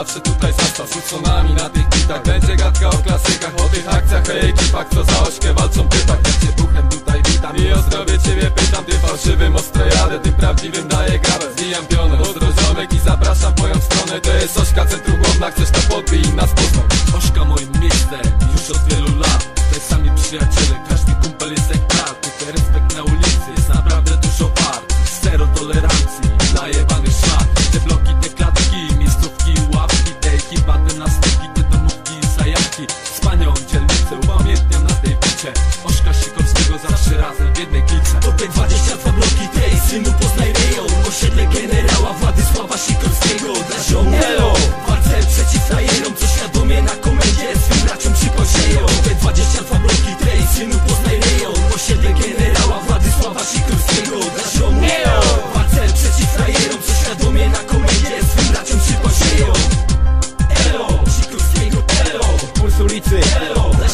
zawsze tutaj zastaw Rzucą nami na tych bitach Będzie gadka o klasykach O tych akcjach, o ekipach Co za ośkę walczą typach. Jak cię duchem tutaj witam I o zdrowie ciebie pytam. Ty fałszywym ostro jadę Tym prawdziwym daję gawę Zwijam pionę Pozdro ziomek i zapraszam moją stronę. To jest Ośka Centrum Główna Chcesz to podbij i nas poznać Oszka moim miejscem już od wielu lat. Te sami przyjaciele, każdy kumpel jest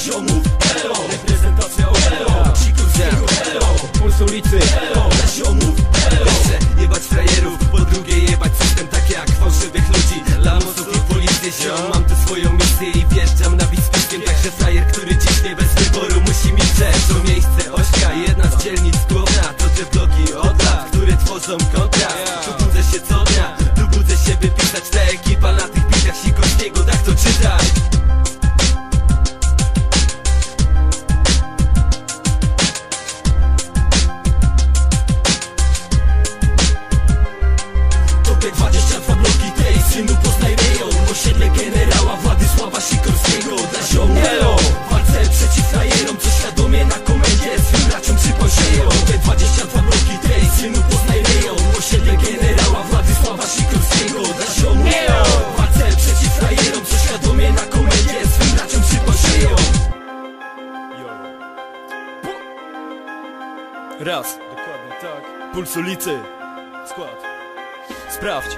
ziomów Elo, reprezentacja Elo Sikorskiego Elo puls ulicy Sikorskiego Dla Elo, walce przeciw frajerom Co świadomie na komendzie swym braciom przypozieją Raz, dokładnie tak. Puls ulicy, skład. Sprawdź.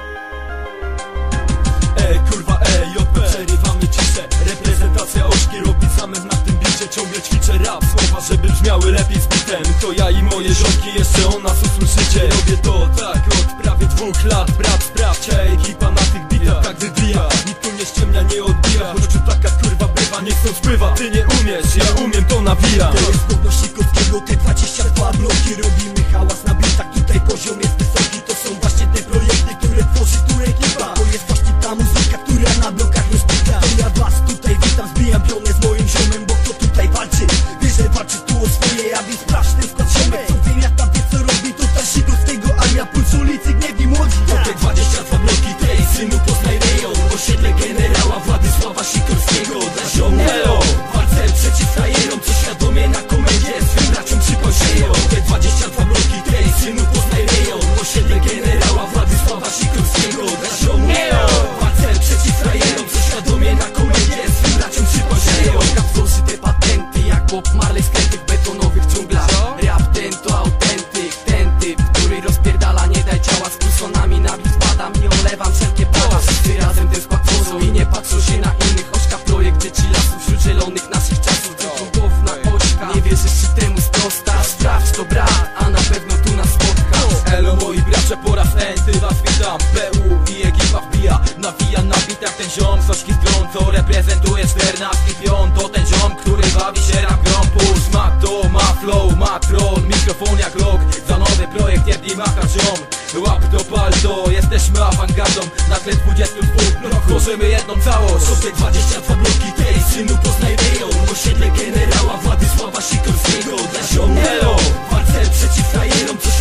Ej kurwa ej, JP Przerywamy ciszę. Reprezentacja ośki robi zamęt na tym bicie. Ciągle ćwiczę rap, słowa żeby brzmiały lepiej z bitem To ja i moje ziomki, jeszcze o nas usłyszycie. Robię to tak od dwóch lat Brat sprawdź, ekipa na tych bitach tak wybija. Nikt tu nie ściemnia, nie odbija. Tu taka kurwa bywa, nie chcą spływa Ty nie umiesz, ja umiem, to nawijam. To jest godność Kowskiego, te 22 bloki. Robimy hałas na bitach, tutaj poziom jest wysoki. To są właśnie te projekty, które tworzy tu ekipa. To jest właśnie ta muzyka, która na blokach rozbita. To ja was tutaj witam, zbijam pionę z moim ziomem Bo kto tutaj walczy, wie, że walczy kółki ekipa wpija Nawija na bitach ten ziom Soczki stron co reprezentuje 14 pion To ten ziom, który bawi się rap grom Puls ma to, ma flow, ma troll Mikrofon jak lok Za nowy projekt jedni macha ziom. Łap to palto, jesteśmy awangardą. Na tle 22 blok Tworzymy jedną całość. Są te 22 bloki. Tej synu poznaj rejon Osiedle generała Władysława Sikorskiego. Dla ziom Nelo Walce przeciw frajerom coś